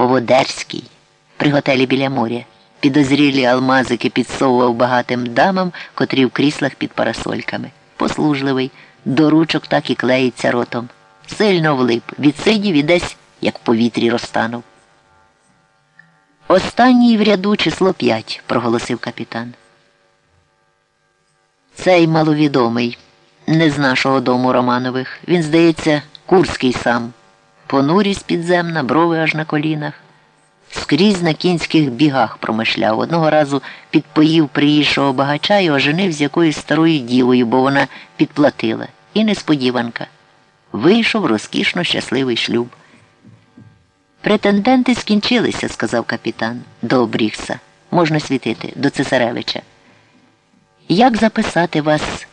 Поводерський при готелі біля моря. Підозрілі алмазики підсовував багатим дамам, котрі в кріслах під парасольками. Послужливий, до ручок так і клеїться ротом. Сильно влип, відсидів і десь, як в повітрі розтанув. Останній в ряду число п'ять, проголосив капітан. Цей маловідомий, не з нашого дому Романових. Він, здається, курський сам. Понурість підземна, брови аж на колінах. Скрізь на кінських бігах промишляв. Одного разу підпоїв приїжджого багача і оженив з якоюсь старою дівою, бо вона підплатила. І несподіванка. Вийшов розкішно щасливий шлюб. Претенденти скінчилися, сказав капітан, до Обрігса. Можна світити, до Цесаревича. Як записати вас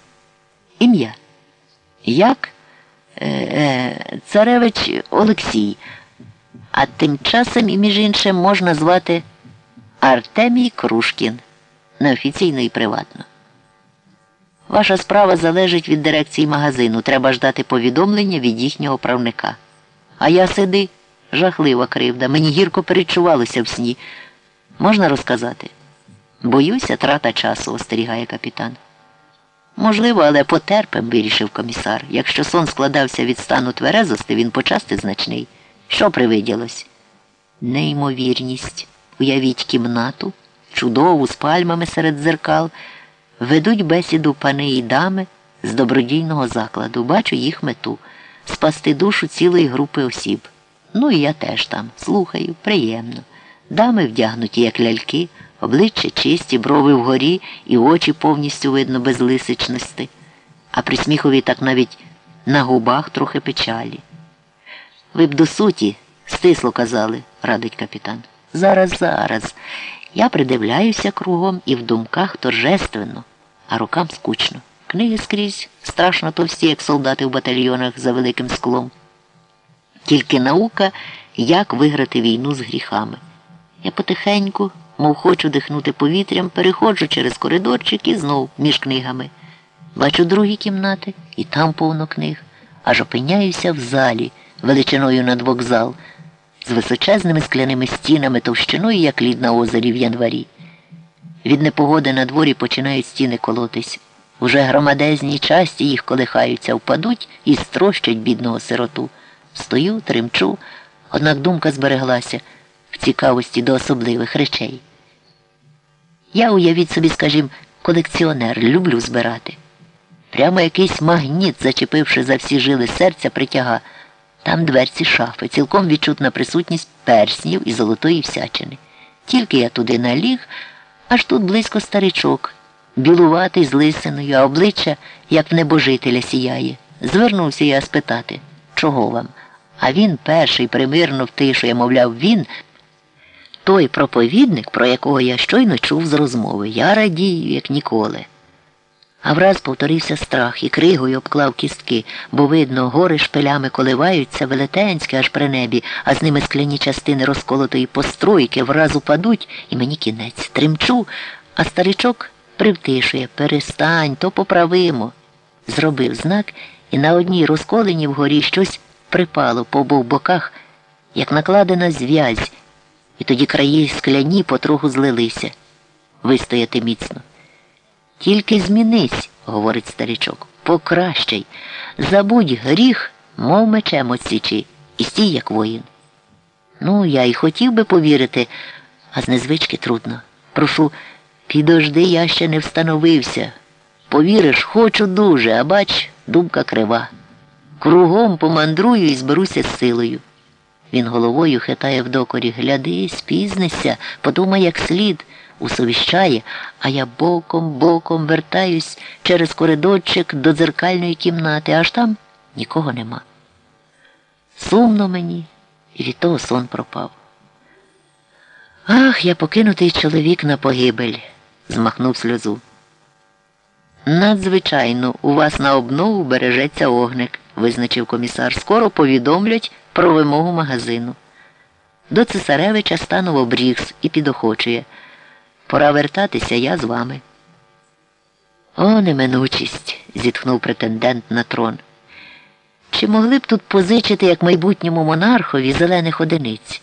ім'я? Як? Е, е, Царевич Олексій. А тим часом, і між іншим, можна звати Артемій Крушкін. Неофіційно і приватно. Ваша справа залежить від дирекції магазину. Треба ждати повідомлення від їхнього правника. А я сиди, жахлива кривда. Мені гірко перечувалося в сні. Можна розказати? Боюся, трата часу, остерігає капітан. Можливо, але потерпим, вирішив комісар. Якщо сон складався від стану тверезости, він почасти значний. Що привиділось? Неймовірність. Уявіть кімнату, чудову з пальмами серед дзеркал. Ведуть бесіду пани і дами з добродійного закладу. Бачу їх мету спасти душу цілої групи осіб. Ну і я теж там. Слухаю, приємно. Дами вдягнуті, як ляльки, обличчя чисті, брови вгорі і очі повністю видно без лисичності, а при сміхові так навіть на губах трохи печалі. Ви б до суті, стисло казали, радить капітан. Зараз, зараз. Я придивляюся кругом і в думках торжественно, а рукам скучно. Книги скрізь страшно товсті, як солдати в батальйонах за великим склом. Тільки наука, як виграти війну з гріхами. Я потихеньку, мов хочу дихнути повітрям, переходжу через коридорчик і знов між книгами. Бачу другі кімнати, і там повно книг, аж опиняюся в залі, величиною над вокзал, з височезними скляними стінами товщиною, як лід на озері в январі. Від непогоди на дворі починають стіни колотись. Уже громадезні часті їх колихаються, впадуть і строщать бідного сироту. Стою, тремчу, однак думка збереглася цікавості до особливих речей. Я, уявіть собі, скажімо, колекціонер, люблю збирати. Прямо якийсь магніт, зачепивши за всі жили серця, притяга. Там дверці шафи, цілком відчутна присутність перснів і золотої всячини. Тільки я туди наліг, аж тут близько старичок, білуватий з лисиною, а обличчя, як небожителя, сіяє. Звернувся я спитати, чого вам? А він перший примирно втишує, мовляв, він той проповідник, про якого я щойно чув з розмови. Я радію, як ніколи. А враз повторився страх і кригою обклав кістки, бо, видно, гори шпилями коливаються, велетенське аж при небі, а з ними скляні частини розколотої постройки враз упадуть, і мені кінець. Тремчу, а старичок привтишує перестань, то поправимо. Зробив знак, і на одній розколені вгорі щось припало по обох боках, як накладена зв'язь, і тоді краї скляні потроху злилися. Вистояти міцно. Тільки змінись, говорить старичок, покращай. Забудь гріх, мов мечем отсічи, і стій, як воїн. Ну, я й хотів би повірити, а з незвички трудно. Прошу, підожди, я ще не встановився. Повіриш, хочу дуже, а бач, думка крива. Кругом помандрую і зберуся з силою. Він головою хитає в докорі. Гляди, спізнися, подумай, як слід, усовіщає, а я боком, боком вертаюсь через коридорчик до дзеркальної кімнати, аж там нікого нема. Сумно мені, і від того сон пропав. Ах, я покинутий чоловік на погибель, змахнув сльозу. Надзвичайно, у вас на обнову бережеться огник, визначив комісар. Скоро повідомлять про вимогу магазину. До цесаревича станув обрігс і підохочує. Пора вертатися я з вами. О, неминучість, зітхнув претендент на трон. Чи могли б тут позичити як майбутньому монархові зелених одиниць?